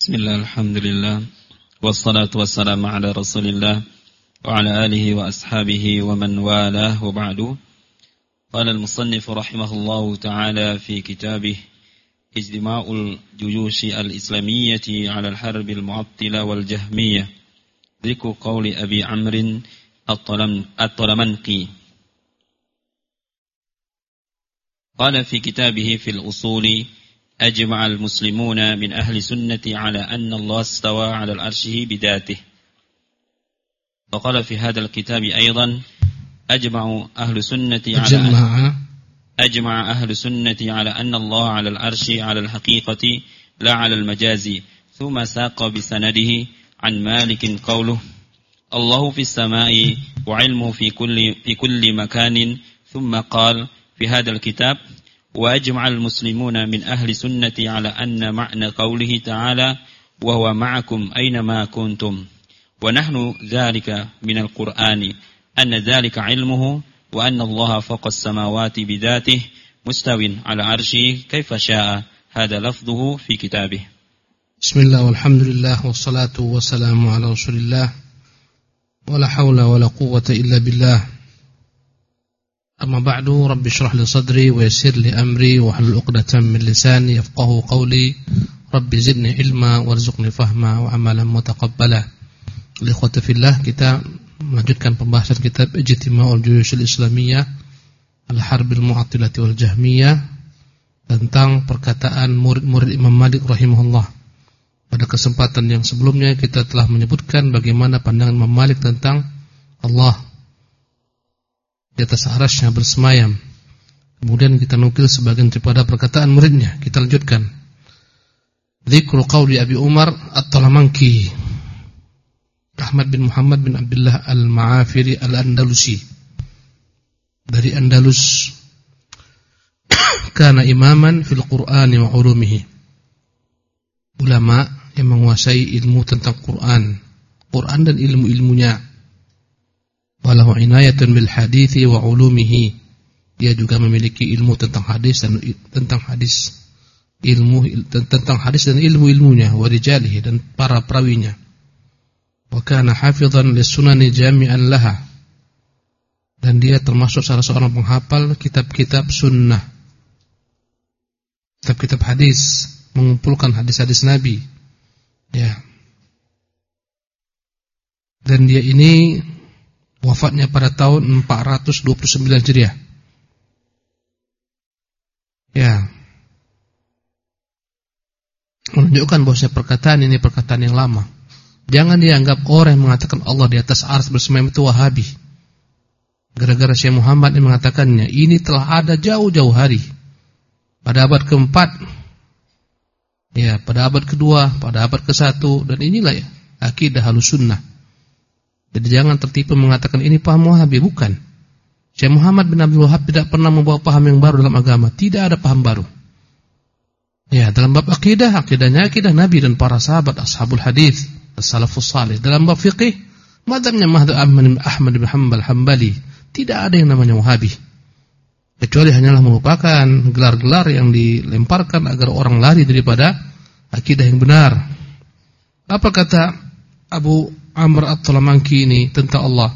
بسم الله الحمد لله والصلاة والسلام على رسول الله وعلى آله وأصحابه ومن والاه وبعد. قال المصنف رحمه الله تعالى في كتابه إجتماع الجيوش الإسلامية على الحرب المعطلة والجهمية ذكر قول أبي عمرو الطلمنقي. قال في كتابه في الأصول أجمع المسلمون من أهل السنة على أن الله استوى على العرشه بذاته. وقال في هذا الكتاب أيضا أجمع أهل السنة على أجمع. أجمع أهل السنة على أن الله على العرش على الحقيقة لا على المجاز. ثم ساق بسنده عن مالك قوله الله في السماء وعلمه في كل في كل مكان. ثم قال في هذا الكتاب وأجمع المسلمون من أهل سنة على أن معنى قوله تعالى وهو معكم أينما كنتم. ونحن ذلك من القرآن أن ذلك علمه وأن الله فوق السماوات بذاته مستو على عرشه كيف شاء. هذا لفظه في كتابه. بسم الله والحمد لله والصلاة والسلام على رسول الله. ولا حول ولا قوة إلا بالله. أما بعد رب اشرح لي صدري ويسر لي أمري واحلل عقدة من لساني يفقه قولي رب زدني علما وارزقني فهما وعملا متقبلا الإخوة في الله kita melanjutkan pembahasan kitab Ijtima'ul Juyushil Islamiyah Al-Harbil Mu'attilati wal Jahmiyah tentang perkataan murid-murid Imam Malik rahimahullah. Pada kesempatan yang sebelumnya kita telah menyebutkan bagaimana pandangan Imam Malik tentang Allah di atas arasnya bersemayam. Kemudian kita nukil sebagian daripada perkataan muridnya. Kita lanjutkan. Dzikru qauli Abi Umar At-Talamanki. Ahmad bin Muhammad bin Abdullah Al-Ma'afiri Al-Andalusi. Dari Andalus. Kana imaman fil Qur'ani wa ulumihi. Ulama yang menguasai ilmu tentang Quran, Quran dan ilmu-ilmunya walahu inayatun bil hadithi wa ulumihi. Dia juga memiliki ilmu tentang hadis dan tentang hadis ilmu tentang hadis dan ilmu-ilmunya wa rijalihi dan para perawinya. Wa kana hafizan sunani jami'an laha. Dan dia termasuk salah seorang penghafal kitab-kitab sunnah. Kitab-kitab hadis mengumpulkan hadis-hadis Nabi. Ya. Dan dia ini Wafatnya pada tahun 429 Hijriah. Ya. Menunjukkan bahwa perkataan ini perkataan yang lama. Jangan dianggap orang yang mengatakan Allah di atas ars bersemayam itu Wahabi. Gara-gara Syekh Muhammad yang mengatakannya, ini telah ada jauh-jauh hari. Pada abad keempat, ya, pada abad kedua, pada abad ke satu, dan inilah ya, akidah halus sunnah. Jadi jangan tertipu mengatakan ini paham Wahabi, bukan. Syekh Muhammad bin Abdul Wahab tidak pernah membawa paham yang baru dalam agama, tidak ada paham baru. Ya, dalam bab akidah, akidahnya akidah Nabi dan para sahabat ashabul hadis, as-salafus salih. Dalam bab fikih, madhabnya Mahdu Ahmad bin Hanbal Hambali, tidak ada yang namanya Wahabi. Kecuali hanyalah merupakan gelar-gelar yang dilemparkan agar orang lari daripada akidah yang benar. Apa kata Abu Amr At-Talamanki ini tentang Allah.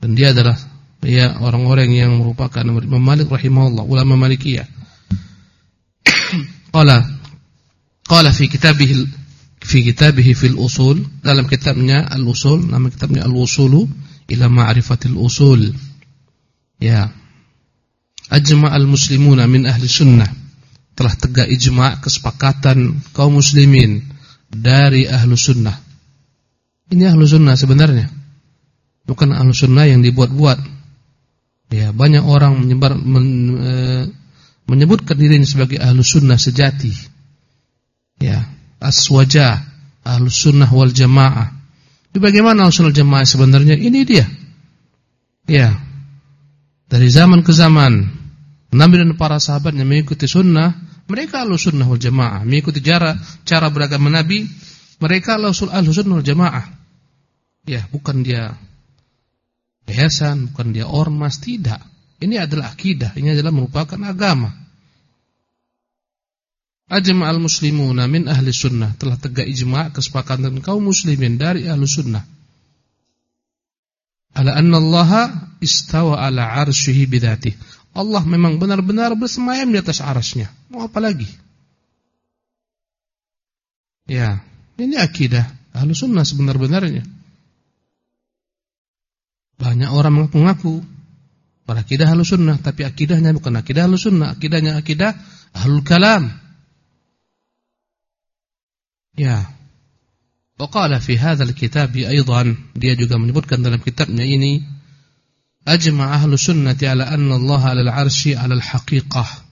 Dan dia adalah ya orang-orang yang merupakan Imam Malik rahimahullah, ulama Malikiyah. qala qala fi kitabih fi kitabih fil usul dalam kitabnya Al-Usul, nama kitabnya Al-Usulu ila ma'rifatil usul. Ya. Ajma' al-muslimuna min ahli sunnah telah tegak ijma' kesepakatan kaum muslimin dari ahlu sunnah ini ahlu sunnah sebenarnya. Bukan ahlu sunnah yang dibuat-buat. Ya, banyak orang menyebar men, e, menyebutkan dirinya sebagai ahlu sunnah sejati. Ya, aswaja, ahlu sunnah wal jamaah. Tapi bagaimana ahlu sunnah jamaah sebenarnya? Ini dia. Ya, dari zaman ke zaman, Nabi dan para sahabatnya mengikuti sunnah, mereka ahlu sunnah wal jamaah, mengikuti cara cara beragama Nabi mereka lausul al-sunnah jamaah. Ya, bukan dia yayasan, bukan dia ormas, tidak. Ini adalah akidah, ini adalah merupakan agama. Ajma'al muslimuna min ahli sunnah telah tegak ijma' kesepakatan kaum muslimin dari ahli sunnah. Ala anna Allah istawa ala arsyihi bidhatih. Allah memang benar-benar bersemayam di atas arasnya. Mau apa lagi? Ya, ini akidah ahli sunnah sebenar-benarnya. Banyak orang mengaku-ngaku berakidah ahli sunnah, tapi akidahnya bukan akidah ahli sunnah, akidahnya akidah ahlul kalam. Ya. Waqala fi hadzal kitab aidan dia juga menyebutkan dalam kitabnya ini ajma' ahlu sunnati ala anna Allah 'ala al-'arsy 'ala al-haqiqah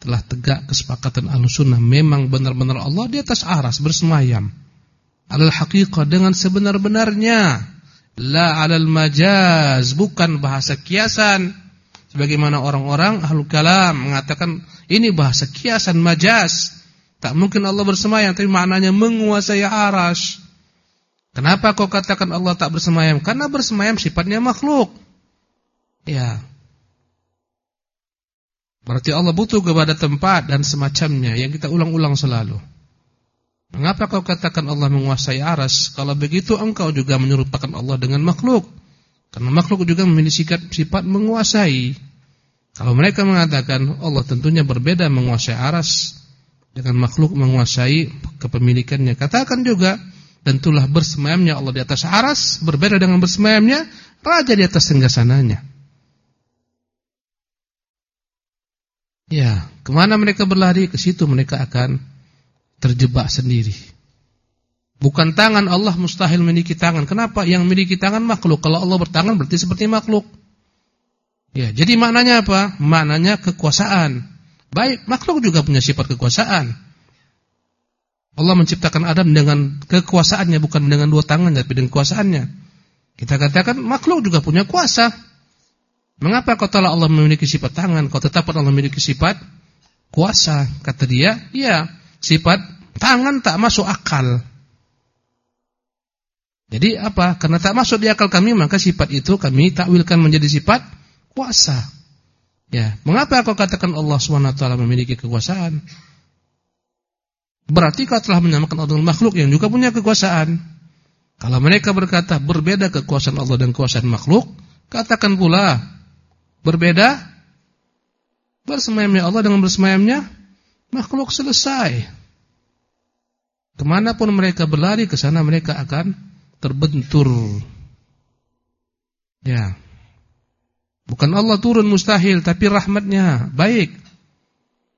telah tegak kesepakatan ahlu sunnah memang benar-benar Allah di atas aras bersemayam 'ala al-haqiqah dengan sebenar-benarnya la 'ala al-majaz bukan bahasa kiasan sebagaimana orang-orang ahlu kalam mengatakan ini bahasa kiasan majaz Tak mungkin Allah bersemayam tapi maknanya menguasai aras. Kenapa kau katakan Allah tak bersemayam? Karena bersemayam sifatnya makhluk. Ya. Berarti Allah butuh kepada tempat dan semacamnya yang kita ulang-ulang selalu. Mengapa kau katakan Allah menguasai aras? Kalau begitu engkau juga menyerupakan Allah dengan makhluk. Karena makhluk juga memiliki sifat, menguasai. Kalau mereka mengatakan Allah tentunya berbeda menguasai aras dengan makhluk menguasai kepemilikannya. Katakan juga, tentulah bersemayamnya Allah di atas aras, berbeda dengan bersemayamnya raja di atas singgasananya. Ya, ke mana mereka berlari? Ke situ mereka akan terjebak sendiri. Bukan tangan Allah mustahil memiliki tangan. Kenapa? Yang memiliki tangan makhluk. Kalau Allah bertangan berarti seperti makhluk. Ya, jadi maknanya apa? Maknanya kekuasaan. Baik, makhluk juga punya sifat kekuasaan. Allah menciptakan Adam dengan kekuasaannya bukan dengan dua tangan tapi dengan kekuasaannya. Kita katakan makhluk juga punya kuasa. Mengapa kau telah Allah memiliki sifat tangan, kau tetap Allah memiliki sifat kuasa? Kata dia, iya, sifat tangan tak masuk akal. Jadi apa? Karena tak masuk di akal kami, maka sifat itu kami takwilkan menjadi sifat kuasa. Ya, mengapa kau katakan Allah SWT memiliki kekuasaan? Berarti kau telah menyamakan Allah dengan makhluk yang juga punya kekuasaan. Kalau mereka berkata berbeda kekuasaan Allah dan kekuasaan makhluk, katakan pula berbeda bersemayamnya Allah dengan bersemayamnya makhluk selesai. Ke mana pun mereka berlari ke sana mereka akan terbentur. Ya. Bukan Allah turun mustahil, tapi rahmatnya baik.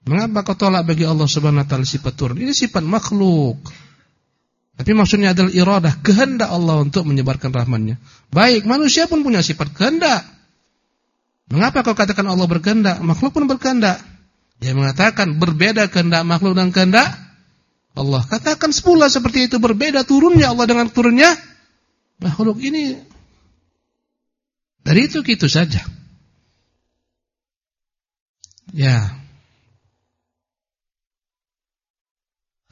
Mengapa kau tolak bagi Allah subhanahu wa ta'ala sifat turun? Ini sifat makhluk. Tapi maksudnya adalah iradah, kehendak Allah untuk menyebarkan rahmatnya. Baik, manusia pun punya sifat kehendak. Mengapa kau katakan Allah berkehendak? Makhluk pun berkehendak. Dia mengatakan berbeda kehendak makhluk dan kehendak Allah. Katakan sepula seperti itu berbeda turunnya Allah dengan turunnya makhluk ini. Dari itu gitu saja. Ya.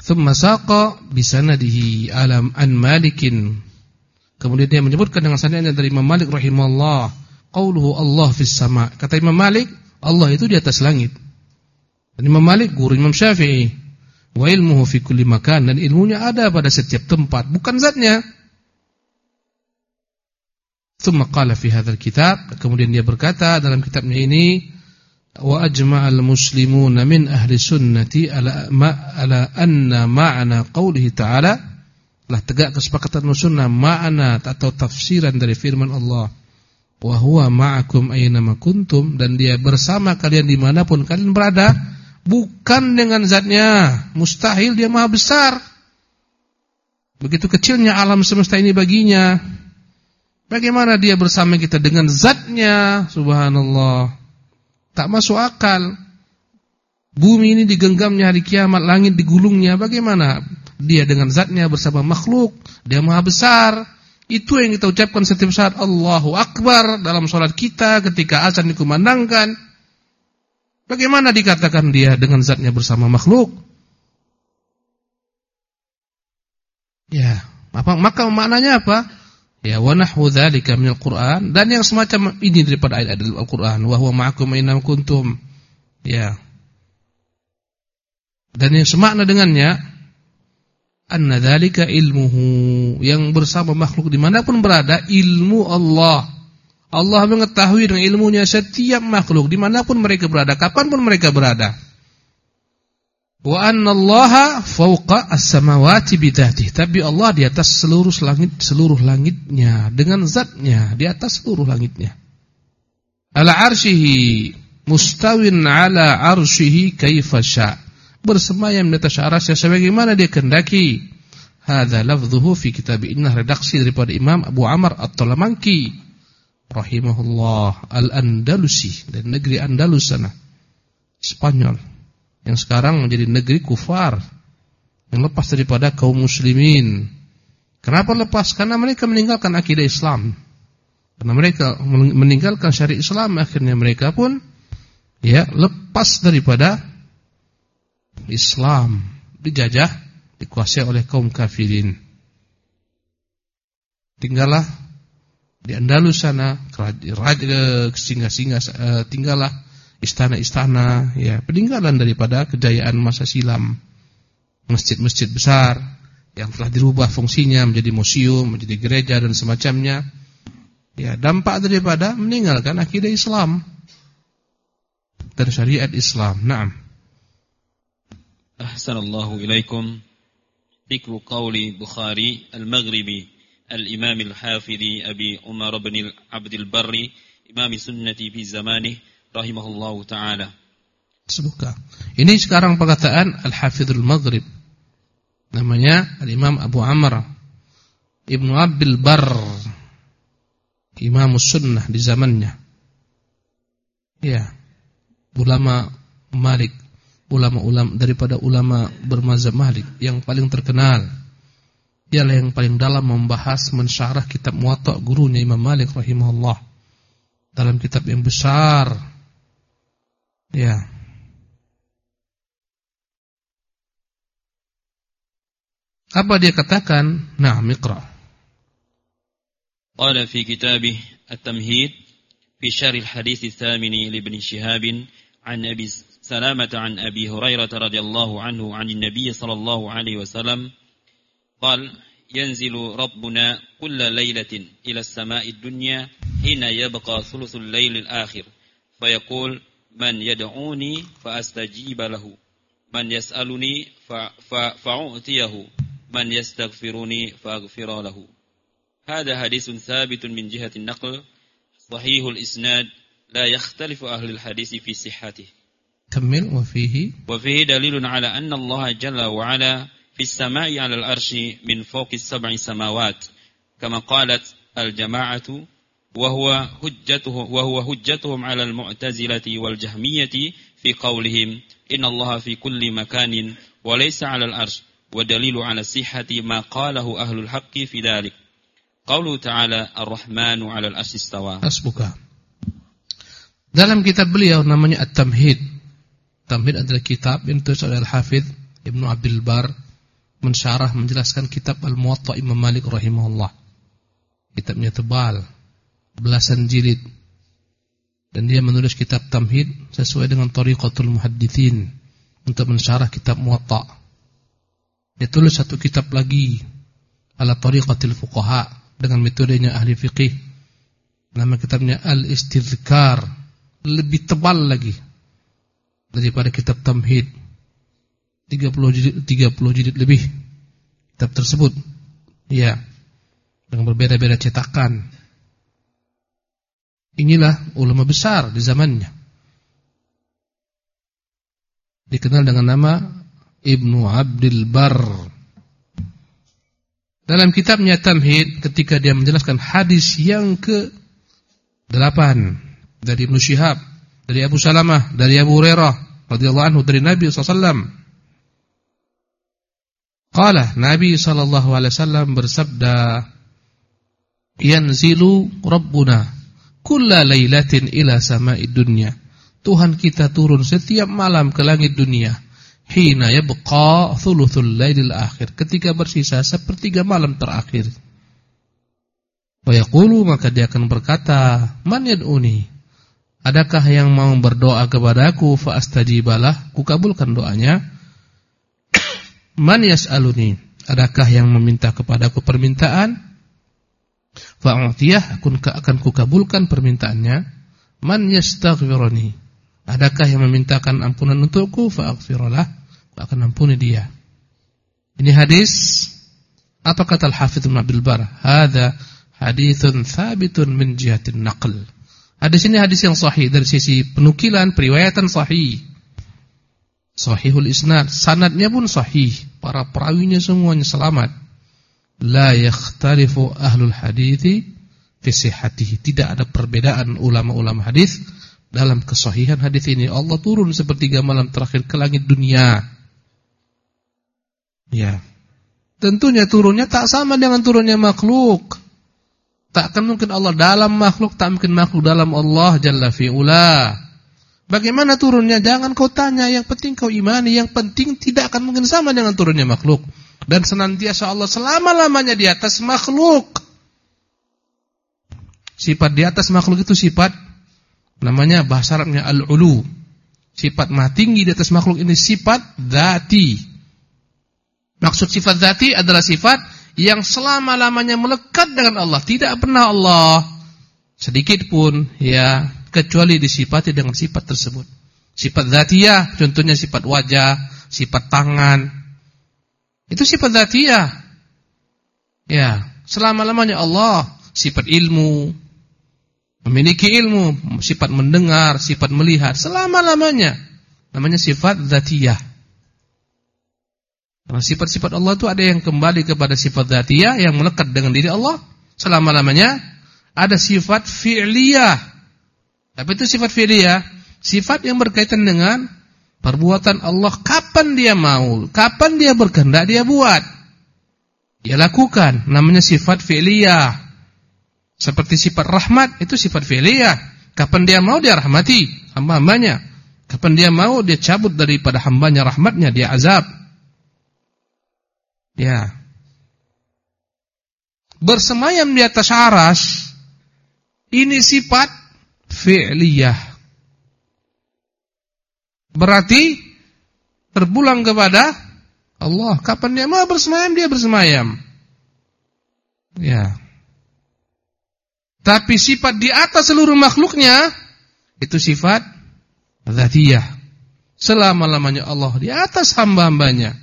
Thumma saqa bisanadihi alam an Malikin. Kemudian dia menyebutkan dengan sanadnya dari Imam Malik rahimahullah, qauluhu Allah fis sama. Kata Imam Malik, Allah itu di atas langit. Dan Imam Malik guru Imam Syafi'i. Wa ilmuhu fi kulli makan dan ilmunya ada pada setiap tempat, bukan zatnya. Thumma qala fi hadzal kitab, kemudian dia berkata dalam kitabnya ini wa ajma'al muslimuna min ahli sunnati ala ma ala anna ma'na qawlihi ta'ala telah tegak kesepakatan sunnah makna atau tafsiran dari firman Allah wa huwa ma'akum aynama kuntum dan dia bersama kalian di mana pun kalian berada bukan dengan zatnya mustahil dia maha besar begitu kecilnya alam semesta ini baginya bagaimana dia bersama kita dengan zatnya subhanallah Tak masuk akal. Bumi ini digenggamnya hari kiamat, langit digulungnya. Bagaimana? Dia dengan zatnya bersama makhluk. Dia maha besar. Itu yang kita ucapkan setiap saat Allahu Akbar dalam sholat kita ketika azan dikumandangkan. Bagaimana dikatakan dia dengan zatnya bersama makhluk? Ya, apa maka maknanya apa? Ya wa nahwu dzalika minal Qur'an dan yang semacam ini daripada ayat-ayat Al-Qur'an wa huwa ma'akum kuntum. Ya. Dan yang semakna dengannya anna ilmuhu yang bersama makhluk di mana pun berada ilmu Allah. Allah mengetahui dengan ilmunya setiap makhluk di mana pun mereka berada, kapan pun mereka berada. Wa anna Allah fawqa as-samawati bidzatih. Tapi Allah di atas seluruh langit seluruh langitnya dengan zatnya, di atas seluruh langitnya. Ala arsyihi mustawin ala arsyihi kaifa syaa bersemayam di atas arasnya sebagaimana dia kehendaki. Hadza lafdhuhu fi kitab Innah redaksi daripada Imam Abu Amr At-Talamanki rahimahullah Al-Andalusi dan negeri Andalus sana. Spanyol yang sekarang menjadi negeri kufar yang lepas daripada kaum muslimin. Kenapa lepas? Karena mereka meninggalkan akidah Islam. Karena mereka meninggalkan syariat Islam akhirnya mereka pun ya lepas daripada Islam dijajah, dikuasai oleh kaum kafirin. Tinggallah di Andalus sana, singgah-singgah eh, tinggallah istana-istana, ya peninggalan daripada kejayaan masa silam. Masjid-masjid besar yang telah dirubah fungsinya menjadi museum, menjadi gereja dan semacamnya. Ya, dampak daripada meninggalkan akidah Islam dan syariat Islam. Naam. أحسن الله إليكم ذكر قول بخاري المغربي الإمام الحافظ أبي عمر بن عبد البر إمام سنة في زمانه رحمه الله تعالى Sebuka. Ini sekarang perkataan Al-Hafidhul Maghrib. Namanya Al-Imam Abu Amr Ibnu Abdul Bar. Imam Sunnah di zamannya. Ya. Ulama Malik ulama-ulama daripada ulama bermazhab Malik yang paling terkenal. Ialah yang paling dalam membahas mensyarah kitab Muwatta gurunya Imam Malik rahimahullah. Dalam kitab yang besar. Ya. Apa dia katakan? Nah mikra qala fi kitabih at-tamhid fi syarh al-hadits ats-tsamin li ibn Shihab an Abi سلامة عن أبي هريرة رضي الله عنه عن النبي صلى الله عليه وسلم قال ينزل ربنا كل ليلة إلى السماء الدنيا حين يبقى ثلث الليل الآخر فيقول من يدعوني فأستجيب له من يسألني فأعطيه من يستغفرني فأغفر له. هذا حديث ثابت من جهة النقل صحيح الإسناد لا يختلف أهل الحديث في صحته. كمل وفيه وفيه دليل على أن الله جل وعلا في السماء على الأرش من فوق السبع سماوات كما قالت الجماعة وهو حجته وهو حجتهم على المعتزلة والجهمية في قولهم إن الله في كل مكان وليس على الأرش ودليل على صحة ما قاله أهل الحق في ذلك. قوله تعالى الرحمن على الأرش استوى. أسبك Dalam kitab beliau namanya At-Tamhid Tamhid adalah kitab yang ditulis oleh Al-Hafidh Ibnu Abdul Bar mensyarah menjelaskan kitab Al-Muwatta Imam Malik rahimahullah. Kitabnya tebal, belasan jilid. Dan dia menulis kitab Tamhid sesuai dengan Tariqatul Muhaddithin untuk mensyarah kitab Muwatta. Dia tulis satu kitab lagi ala Tariqatil Fuqaha dengan metodenya ahli fiqih. Nama kitabnya Al-Istidhkar, lebih tebal lagi daripada kitab Tamhid. 30 jilid 30 jilid lebih kitab tersebut. Ya dengan berbeda-beda cetakan. Inilah ulama besar di zamannya. Dikenal dengan nama Ibnu Abdul Bar. Dalam kitabnya Tamhid ketika dia menjelaskan hadis yang ke 8 dari Ibnu Syihab dari Abu Salamah, dari Abu Hurairah radhiyallahu anhu dari Nabi sallallahu Qala Nabi sallallahu alaihi wasallam bersabda Yanzilu Rabbuna kulla lailatin ila sama'id dunya. Tuhan kita turun setiap malam ke langit dunia hina yabqa thuluthul lailil akhir. Ketika bersisa sepertiga malam terakhir. Wa yaqulu maka dia akan berkata man yad'uni Adakah yang mau berdoa kepadaku fa astajibalah, kukabulkan doanya. Man yas'aluni? Adakah yang meminta kepadaku permintaan? Fa'utiyah akan kukabulkan permintaannya. Man yastaghfiruni? Adakah yang memintakan ampunan untukku? Fa'aghfirullah. Aku akan ampuni dia. Ini hadis apa kata Al-Hafidz Ibnu Abdul Bar? Hadza haditsun thabitun min jihatin naql. Hadis ini hadis yang sahih dari sisi penukilan, periwayatan sahih. Sahihul isnad, sanadnya pun sahih. Para perawinya semuanya selamat. La yakhtalifu ahlul hadithi fi. Tidak ada perbedaan ulama-ulama hadis dalam kesahihan hadis ini. Allah turun sepertiga malam terakhir ke langit dunia. Ya. Tentunya turunnya tak sama dengan turunnya makhluk. Tak akan mungkin Allah dalam makhluk, tak mungkin makhluk dalam Allah Jalla fi'ula. Bagaimana turunnya? Jangan kau tanya, yang penting kau imani, yang penting tidak akan mungkin sama dengan turunnya makhluk. Dan senantiasa Allah selama-lamanya di atas makhluk. Sifat di atas makhluk itu sifat namanya bahasa Arabnya al-ulu. Sifat maha tinggi di atas makhluk ini sifat dzati. Maksud sifat dzati adalah sifat yang selama-lamanya melekat dengan Allah, tidak pernah Allah sedikit pun ya kecuali disifati dengan sifat tersebut. Sifat zatiyah contohnya sifat wajah, sifat tangan. Itu sifat zatiyah. Ya, selama-lamanya Allah sifat ilmu, memiliki ilmu, sifat mendengar, sifat melihat selama-lamanya namanya sifat zatiyah. Sifat-sifat Allah itu ada yang kembali kepada sifat dzatiyah yang melekat dengan diri Allah selama-lamanya. Ada sifat fi'liyah. Tapi itu sifat fi'liyah, sifat yang berkaitan dengan perbuatan Allah kapan dia mau, kapan dia berkehendak dia buat. Dia lakukan, namanya sifat fi'liyah. Seperti sifat rahmat itu sifat fi'liyah. Kapan dia mau dia rahmati hamba-hambanya. Kapan dia mau dia cabut daripada hambanya rahmatnya, dia azab. Ya. Bersemayam di atas aras ini sifat fi'liyah. Berarti terpulang kepada Allah. Kapan dia mau bersemayam dia bersemayam. Ya. Tapi sifat di atas seluruh makhluknya itu sifat dzatiyah. Selama-lamanya Allah di atas hamba-hambanya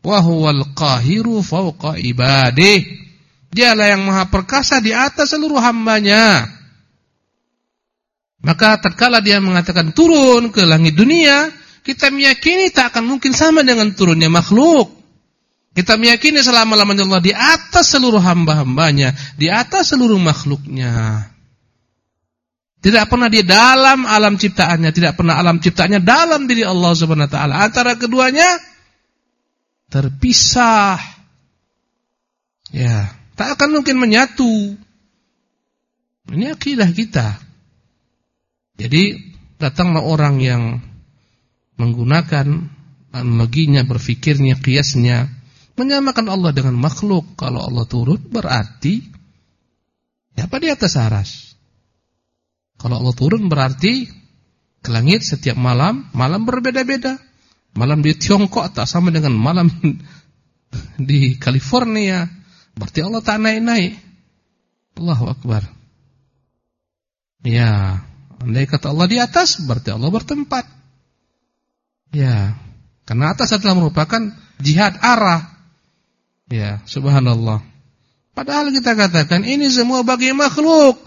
wa huwal qahiru fawqa ibadih. Dialah yang maha perkasa di atas seluruh hambanya. Maka tatkala dia mengatakan turun ke langit dunia, kita meyakini tak akan mungkin sama dengan turunnya makhluk. Kita meyakini selama-lamanya Allah di atas seluruh hamba-hambanya, di atas seluruh makhluknya. Tidak pernah dia dalam alam ciptaannya, tidak pernah alam ciptaannya dalam diri Allah Subhanahu wa taala. Antara keduanya terpisah. Ya, tak akan mungkin menyatu. Ini akidah kita. Jadi datanglah orang yang menggunakan analoginya, berfikirnya, kiasnya, menyamakan Allah dengan makhluk. Kalau Allah turun berarti apa di atas aras. Kalau Allah turun berarti ke langit setiap malam, malam berbeda-beda. Malam di Tiongkok tak sama dengan malam di California. Berarti Allah tak naik-naik. Allahu Akbar. Ya, andai kata Allah di atas, berarti Allah bertempat. Ya, karena atas adalah merupakan jihad arah. Ya, subhanallah. Padahal kita katakan ini semua bagi makhluk.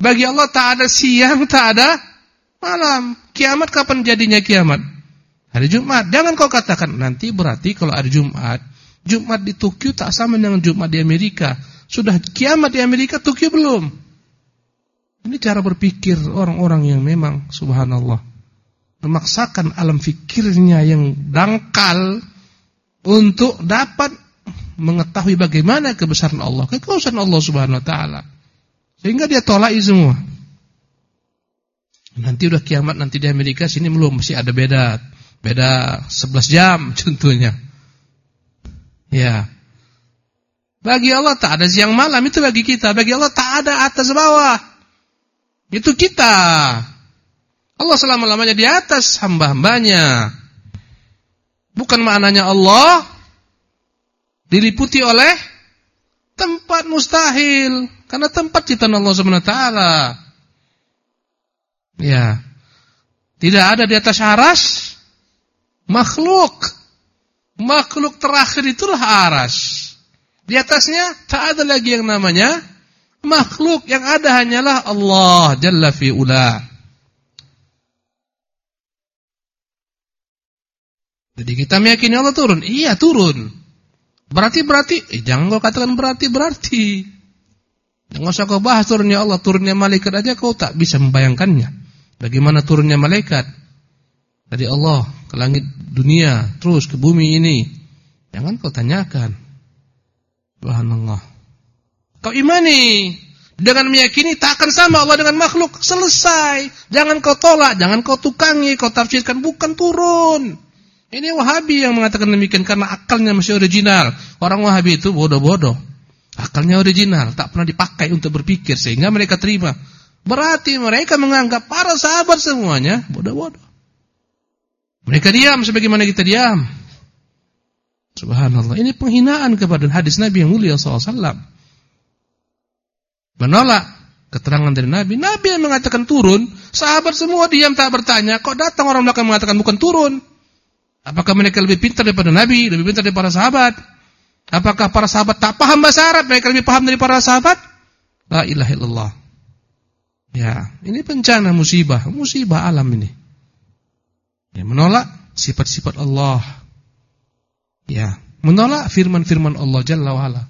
Bagi Allah tak ada siang, tak ada malam. Kiamat kapan jadinya kiamat? Hari Jumat. Jangan kau katakan nanti berarti kalau hari Jumat, Jumat di Tokyo tak sama dengan Jumat di Amerika. Sudah kiamat di Amerika, Tokyo belum. Ini cara berpikir orang-orang yang memang subhanallah memaksakan alam fikirnya yang dangkal untuk dapat mengetahui bagaimana kebesaran Allah, kekuasaan Allah Subhanahu wa taala. Sehingga dia tolak semua. Nanti udah kiamat nanti di Amerika sini belum masih ada beda Beda 11 jam contohnya. Ya. Bagi Allah tak ada siang malam itu bagi kita. Bagi Allah tak ada atas bawah. Itu kita. Allah selama-lamanya di atas hamba-hambanya. Bukan maknanya Allah diliputi oleh tempat mustahil karena tempat ciptaan Allah taala. Ya. Tidak ada di atas aras makhluk. Makhluk terakhir itulah aras. Di atasnya tak ada lagi yang namanya makhluk. Yang ada hanyalah Allah Jalla fi'ula. Jadi kita meyakini Allah turun. Iya turun. Berarti-berarti. Eh, jangan kau katakan berarti-berarti. Jangan usah kau bahas turunnya Allah. Turunnya malaikat aja kau tak bisa membayangkannya. Bagaimana turunnya malaikat dari Allah ke langit dunia, terus ke bumi ini. Jangan kau tanyakan. Subhanallah. Kau imani dengan meyakini tak akan sama Allah dengan makhluk. Selesai. Jangan kau tolak, jangan kau tukangi, kau tafsirkan bukan turun. Ini Wahabi yang mengatakan demikian karena akalnya masih original. Orang Wahabi itu bodoh-bodoh. Akalnya original, tak pernah dipakai untuk berpikir sehingga mereka terima. Berarti mereka menganggap para sahabat semuanya bodoh-bodoh. Mereka diam sebagaimana kita diam. Subhanallah. Ini penghinaan kepada hadis Nabi yang mulia SAW. Menolak keterangan dari Nabi. Nabi yang mengatakan turun. Sahabat semua diam tak bertanya. Kok datang orang belakang mengatakan bukan turun? Apakah mereka lebih pintar daripada Nabi? Lebih pintar daripada sahabat? Apakah para sahabat tak paham bahasa Arab? Mereka lebih paham dari para sahabat? La ilaha illallah. Ya, ini bencana musibah, musibah alam ini. Ya, menolak sifat-sifat Allah. Ya, menolak firman-firman Allah Jalla wa'ala.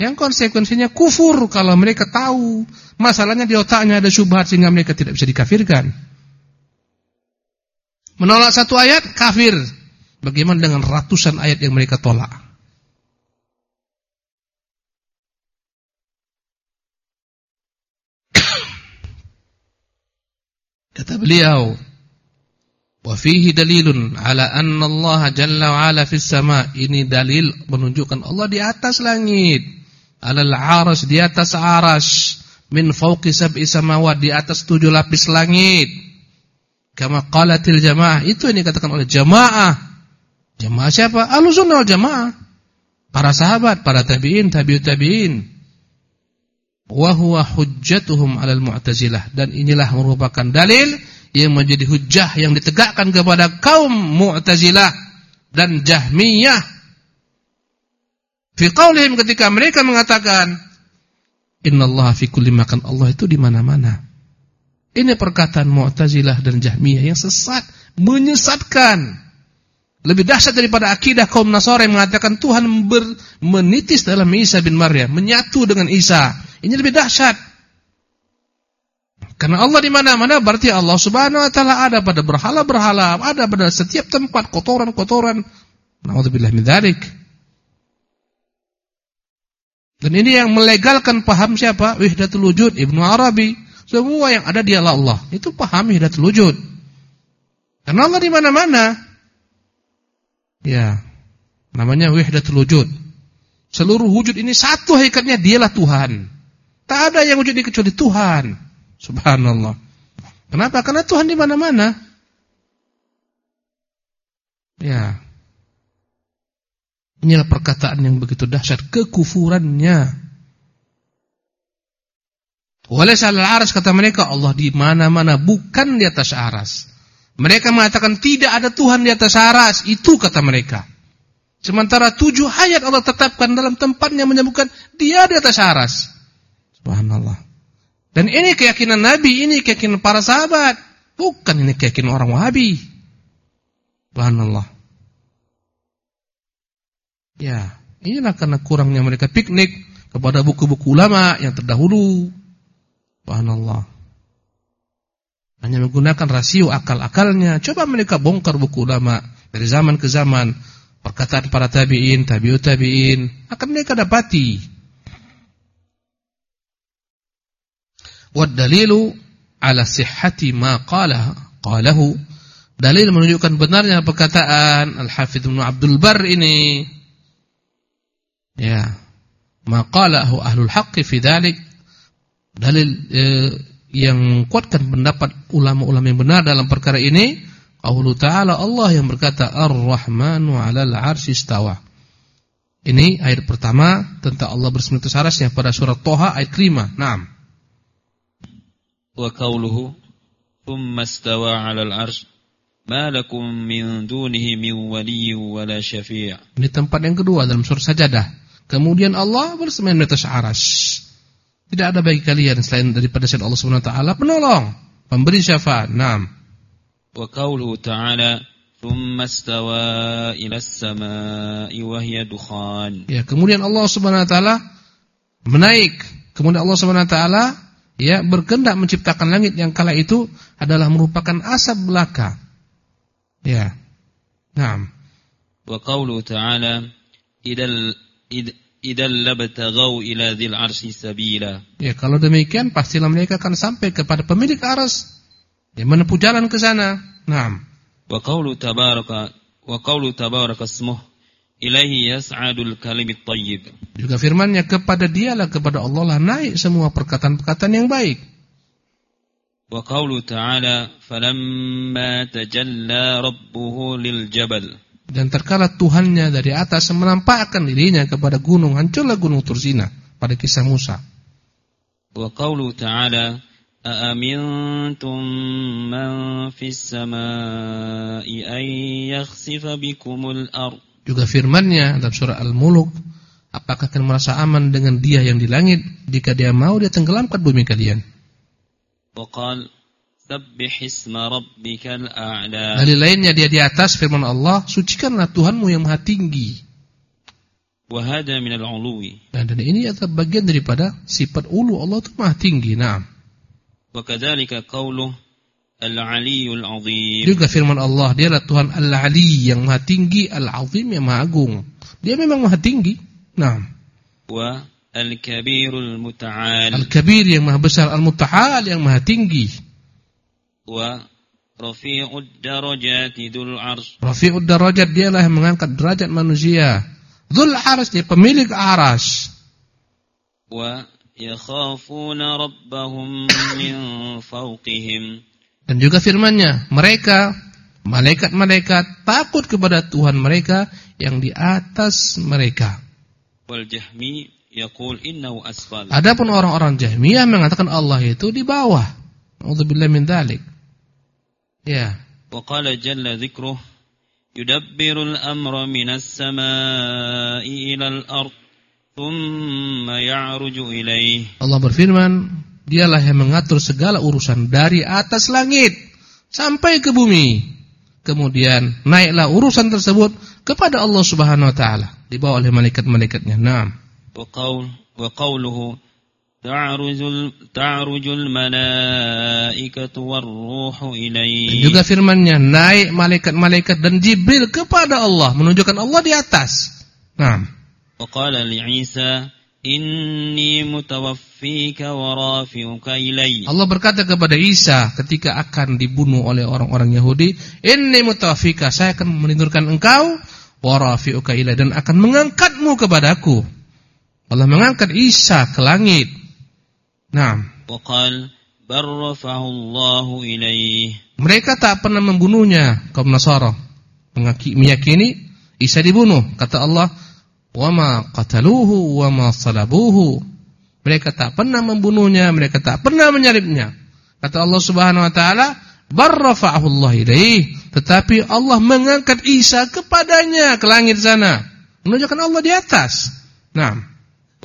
Yang konsekuensinya kufur kalau mereka tahu masalahnya di otaknya ada syubhat sehingga mereka tidak bisa dikafirkan. Menolak satu ayat kafir. Bagaimana dengan ratusan ayat yang mereka tolak? Kata beliau, "Wa fihi dalilun ala anna Allah jalla wa ala fis sama." Ini dalil menunjukkan Allah di atas langit. Alal aras di atas aras, min fawqi sab'i samawat di atas tujuh lapis langit. Kama qalatil jamaah, itu yang dikatakan oleh jamaah. Jamaah siapa? Ahlussunnah wal jamaah. Para sahabat, para tabi'in, tabi'ut tabi'in wa huwa hujjatuhum 'alal Mu'tazilah dan inilah merupakan dalil yang menjadi hujjah yang ditegakkan kepada kaum Mu'tazilah dan Jahmiyah fi qaulihim ketika mereka mengatakan innallaha fi kulli makan Allah itu di mana-mana ini perkataan Mu'tazilah dan Jahmiyah yang sesat menyesatkan lebih dahsyat daripada akidah kaum Nasara yang mengatakan Tuhan ber, menitis dalam Isa bin Maryam, menyatu dengan Isa. Ini lebih dahsyat. Karena Allah di mana-mana berarti Allah Subhanahu wa taala ada pada berhala-berhala, ada pada setiap tempat kotoran-kotoran. Nauzubillah min dzalik. Dan ini yang melegalkan paham siapa? Wahdatul wujud Ibnu Arabi. Semua yang ada dialah Allah. Itu paham wahdatul wujud. Karena Allah di mana-mana. Ya. Namanya wahdatul wujud. Seluruh wujud ini satu hakikatnya dialah Tuhan. Tak ada yang wujud kecuali Tuhan. Subhanallah. Kenapa? Karena Tuhan di mana-mana. Ya. Inilah perkataan yang begitu dahsyat kekufurannya. Walaysa al-aras kata mereka Allah di mana-mana bukan di atas aras. Mereka mengatakan tidak ada Tuhan di atas aras. Itu kata mereka. Sementara tujuh ayat Allah tetapkan dalam tempatnya menyebutkan dia di atas aras. Subhanallah. Dan ini keyakinan Nabi, ini keyakinan para sahabat. Bukan ini keyakinan orang Wahabi. Subhanallah. Ya, inilah karena kurangnya mereka piknik kepada buku-buku ulama yang terdahulu. Subhanallah. Hanya menggunakan rasio akal-akalnya. Coba mereka bongkar buku ulama dari zaman ke zaman. Perkataan para tabi'in, tabi'ut tabi'in. Akan mereka dapati. Wad dalilu ala sihhati ma qala. Dalil menunjukkan benarnya perkataan Al-Hafidz Ibnu Abdul Bar ini. Ya. Ma qalahu ahlul haqqi fi. Dalil eh, yang kuatkan pendapat ulama-ulama yang benar dalam perkara ini Allah Ta'ala Allah yang berkata Ar-Rahmanu 'alal 'arsy istawa Ini ayat pertama tentang Allah atas arasnya pada surat Toha ayat kelima. Naam. Wa qawluhu thumma istawa 'ala al-'arsy ma lakum min dunihi min waliyyin wala syafi'. Ini tempat yang kedua dalam surat Sajadah. Kemudian Allah bersama atas aras. Tidak ada bagi kalian selain daripada selain Allah Subhanahu wa taala penolong, pemberi syafaat. Naam. Wa qawluhu ta'ala ثم استوى إلى السماء وهي دخان Ya, kemudian Allah Subhanahu wa taala menaik. Kemudian Allah Subhanahu wa taala ya berkehendak menciptakan langit yang kala itu adalah merupakan asap belaka. Ya. Naam. Wa qawlu ta'ala idal idal labtaghaw ila dzil arsy sabila. Ya, kalau demikian pastilah mereka akan sampai kepada pemilik aras. Ya, menempuh jalan ke sana. Naam. Wa qawlu tabaraka wa qawlu tabaraka ismuh ilaihi yas'adul kalimit thayyib. Juga firman-Nya kepada Dialah kepada Allah lah naik semua perkataan-perkataan yang baik. Wa qawlu ta'ala falamma tajalla rabbuhu lil jabal. Dan terkala Tuhannya dari atas menampakkan dirinya kepada gunung, hancurlah gunung Tursina pada kisah Musa. Wa qawlu ta'ala أأمنتم من في السماء أن يخسف بكم الأرض juga firman-Nya dalam surah Al-Muluk, apakah kalian merasa aman dengan Dia yang di langit jika Dia mau dia tenggelamkan bumi kalian? Waqal lainnya dia di atas firman Allah, sucikanlah Tuhanmu yang Maha Tinggi. Dan, nah, dan ini adalah bagian daripada sifat ulu Allah itu Maha Tinggi. Naam. Wa kadzalika qawluhu Al-Aliyul Azim. Juga firman Allah, dialah Tuhan Al-Ali yang Maha Tinggi, Al-Azim yang Maha Agung. Dia memang Maha Tinggi. Nah. Wa Al-Kabirul Muta'al. Al-Kabir yang Maha Besar, Al-Muta'al yang Maha Tinggi. Wa Rafi'ud Darajat Dzul Arsy. Rafi'ud Darajat dialah yang mengangkat derajat manusia. Dzul Arsy dia pemilik aras. Wa yakhafuna rabbahum min fawqihim. Dan juga firman-Nya, mereka malaikat-malaikat takut kepada Tuhan mereka yang di atas mereka. Wal Jahmi yaqul innahu asfal. Adapun orang-orang Jahmiyah mengatakan Allah itu di bawah. Auzubillahi min dzalik. Ya. Wa qala jalla dzikruh yudabbirul amra minas samaa'i ilal ardh Allah berfirman, Dialah yang mengatur segala urusan dari atas langit sampai ke bumi. Kemudian naiklah urusan tersebut kepada Allah Subhanahu wa taala dibawa oleh malaikat-malaikatnya. Naam. Wa qaul wa qauluhu ta'rujul ta'rujul malaikatu warruhu ilaihi. Juga firman-Nya naik malaikat-malaikat dan Jibril kepada Allah menunjukkan Allah di atas. Naam. Wa qala li Isa Inni mutawaffika wa rafi'uka ilai. Allah berkata kepada Isa ketika akan dibunuh oleh orang-orang Yahudi, "Inni mutawaffika, saya akan menidurkan engkau wa rafi'uka ilai dan akan mengangkatmu kepadaku." Allah mengangkat Isa ke langit. Naam. Wa qal barrafahu Allahu ilaihi. Mereka tak pernah membunuhnya kaum Nasara. Meyakini Isa dibunuh. Kata Allah, wama qataluhu wama salabuhu. Mereka tak pernah membunuhnya, mereka tak pernah menyalibnya. Kata Allah Subhanahu wa taala, barrafa'ahu Allah ilaih, tetapi Allah mengangkat Isa kepadanya ke langit sana. Menunjukkan Allah di atas. Naam.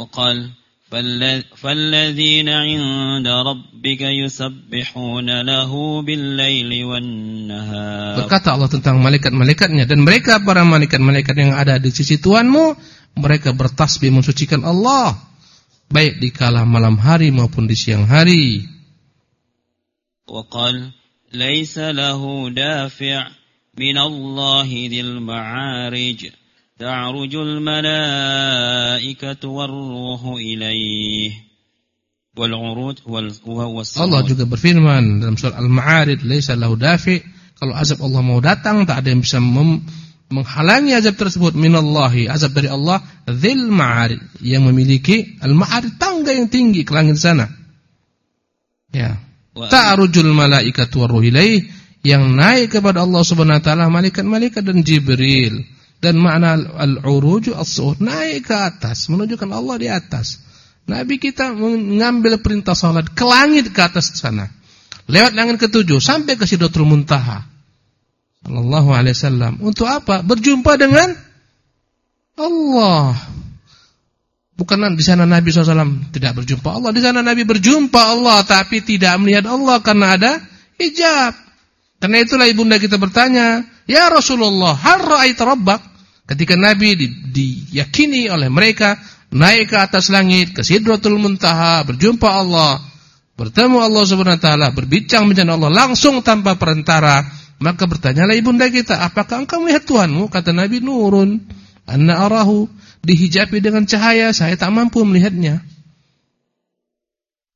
Waqal فالذين عند ربك يسبحون له بالليل والنهار Berkata Allah tentang malaikat-malaikatnya dan mereka para malaikat-malaikat yang ada di sisi Tuhanmu mereka bertasbih mensucikan Allah baik di kala malam hari maupun di siang hari. وقال ليس له دافع من الله ذي المعارج تعرج الملائكة والروح إليه والعروج والصوت Allah juga berfirman dalam surah Al-Ma'arij laisa lahu dafi kalau azab Allah mau datang tak ada yang bisa menghalangi azab tersebut minallahi azab dari Allah dzil ma'arij yang memiliki al-ma'arij tangga yang tinggi ke langit sana ya ta'rujul malaikatu waruh yang naik kepada Allah Subhanahu wa taala malaikat-malaikat dan Jibril Dan makna al-uruju as-su'ud naik ke atas, menunjukkan Allah di atas. Nabi kita mengambil perintah salat ke langit ke atas sana. Lewat langit ketujuh sampai ke Sidratul Muntaha. Sallallahu alaihi wasallam. Untuk apa? Berjumpa dengan Allah. Bukan di sana Nabi SAW tidak berjumpa Allah. Di sana Nabi berjumpa Allah tapi tidak melihat Allah karena ada hijab. Karena itulah ibunda kita bertanya, Ya Rasulullah, hal rabbak? Ketika Nabi di, diyakini oleh mereka naik ke atas langit ke Sidratul Muntaha, berjumpa Allah, bertemu Allah Subhanahu wa berbincang dengan Allah langsung tanpa perantara, maka bertanyalah ibunda kita, "Apakah engkau melihat Tuhanmu?" Kata Nabi, "Nurun, anna arahu." Dihijabi dengan cahaya, saya tak mampu melihatnya.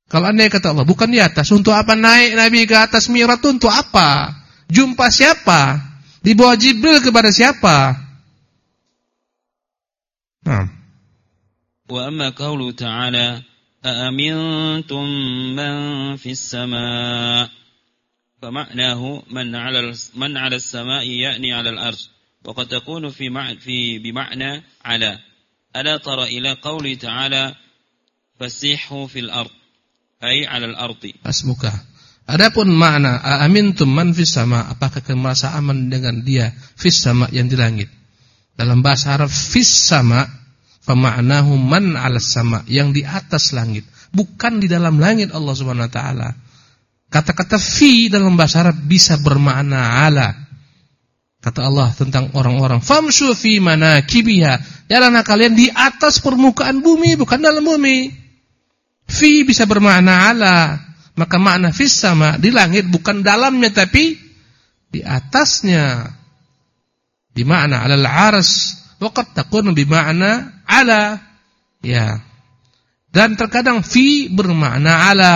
Kalau anda kata Allah, bukan di atas, untuk apa naik Nabi ke atas Mi'raj untuk apa? Jumpa siapa? Dibawa Jibril kepada siapa? Nah. وأما قوله تعالى أأمنتم من في السماء فمعناه من على من على السماء يعني على الأرض وقد تكون في في بمعنى على ألا ترى إلى قوله تعالى فسيحوا في الأرض أي على الأرض Asmuka Adapun makna amintum man fis sama apakah kamu merasa aman dengan dia fis sama yang di langit dalam bahasa Arab fis sama Pemanahu man 'alas sama, yang di atas langit, bukan di dalam langit Allah Subhanahu wa taala. Kata-kata fi dalam bahasa Arab bisa bermakna ala. Kata Allah tentang orang-orang, famshu fi manakibiha. Jalanlah kalian di atas permukaan bumi, bukan dalam bumi. Fi bisa bermakna ala. Maka makna fis sama di langit bukan dalamnya tapi di atasnya. Di makna alal aras Waqad takun bermakna ala. Ya. Dan terkadang fi bermakna ala.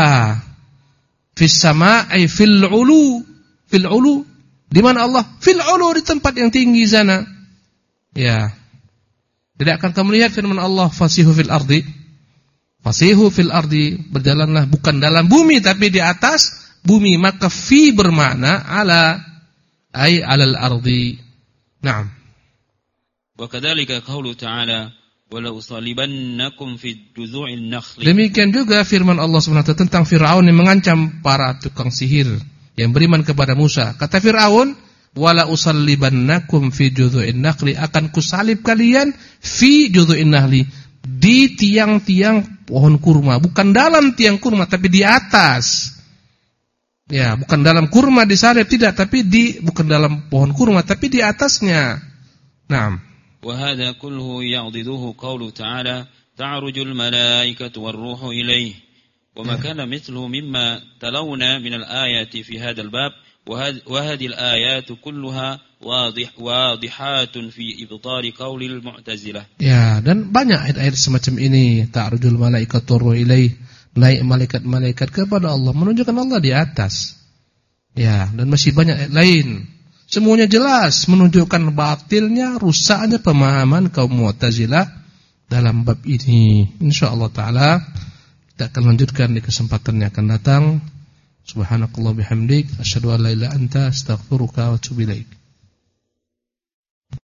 Fis sama ay fil ulu. Fil ulu. Di mana Allah? Fil ulu di tempat yang tinggi sana. Ya. Tidak akan kamu lihat firman Allah fasihu fil ardi. Fasihu fil ardi berjalanlah bukan dalam bumi tapi di atas bumi maka fi bermakna ala ay alal ardi. Naam. Demikian juga firman Allah SWT tentang Fir'aun yang mengancam para tukang sihir yang beriman kepada Musa. Kata Fir'aun, "Wala usallibannakum fi judhu'in nakhli." Akan kusalib kalian fi judhu'in nakhli, di tiang-tiang pohon kurma, bukan dalam tiang kurma tapi di atas. Ya, bukan dalam kurma disalib tidak, tapi di bukan dalam pohon kurma tapi di atasnya. Nah, وهذا كله يعضده قوله تعالى تعرج الملائكة والروح إليه وما كان مثله مما تلونا من الآيات في هذا الباب وهذه الآيات كلها واضح واضحات في إبطال قول المعتزلة Ya, dan banyak ayat-ayat semacam ini. Ta'rujul malaikatu ruh ilaih. Naik malaikat-malaikat kepada Allah. Menunjukkan Allah di atas. Ya, dan masih banyak ayat lain. Semuanya jelas menunjukkan batilnya, rusaknya pemahaman kaum Mu'tazilah dalam bab ini. Insyaallah taala kita akan lanjutkan di kesempatan yang akan datang. Subhanakallah bihamdik asyhadu an la ilaha anta astaghfiruka wa.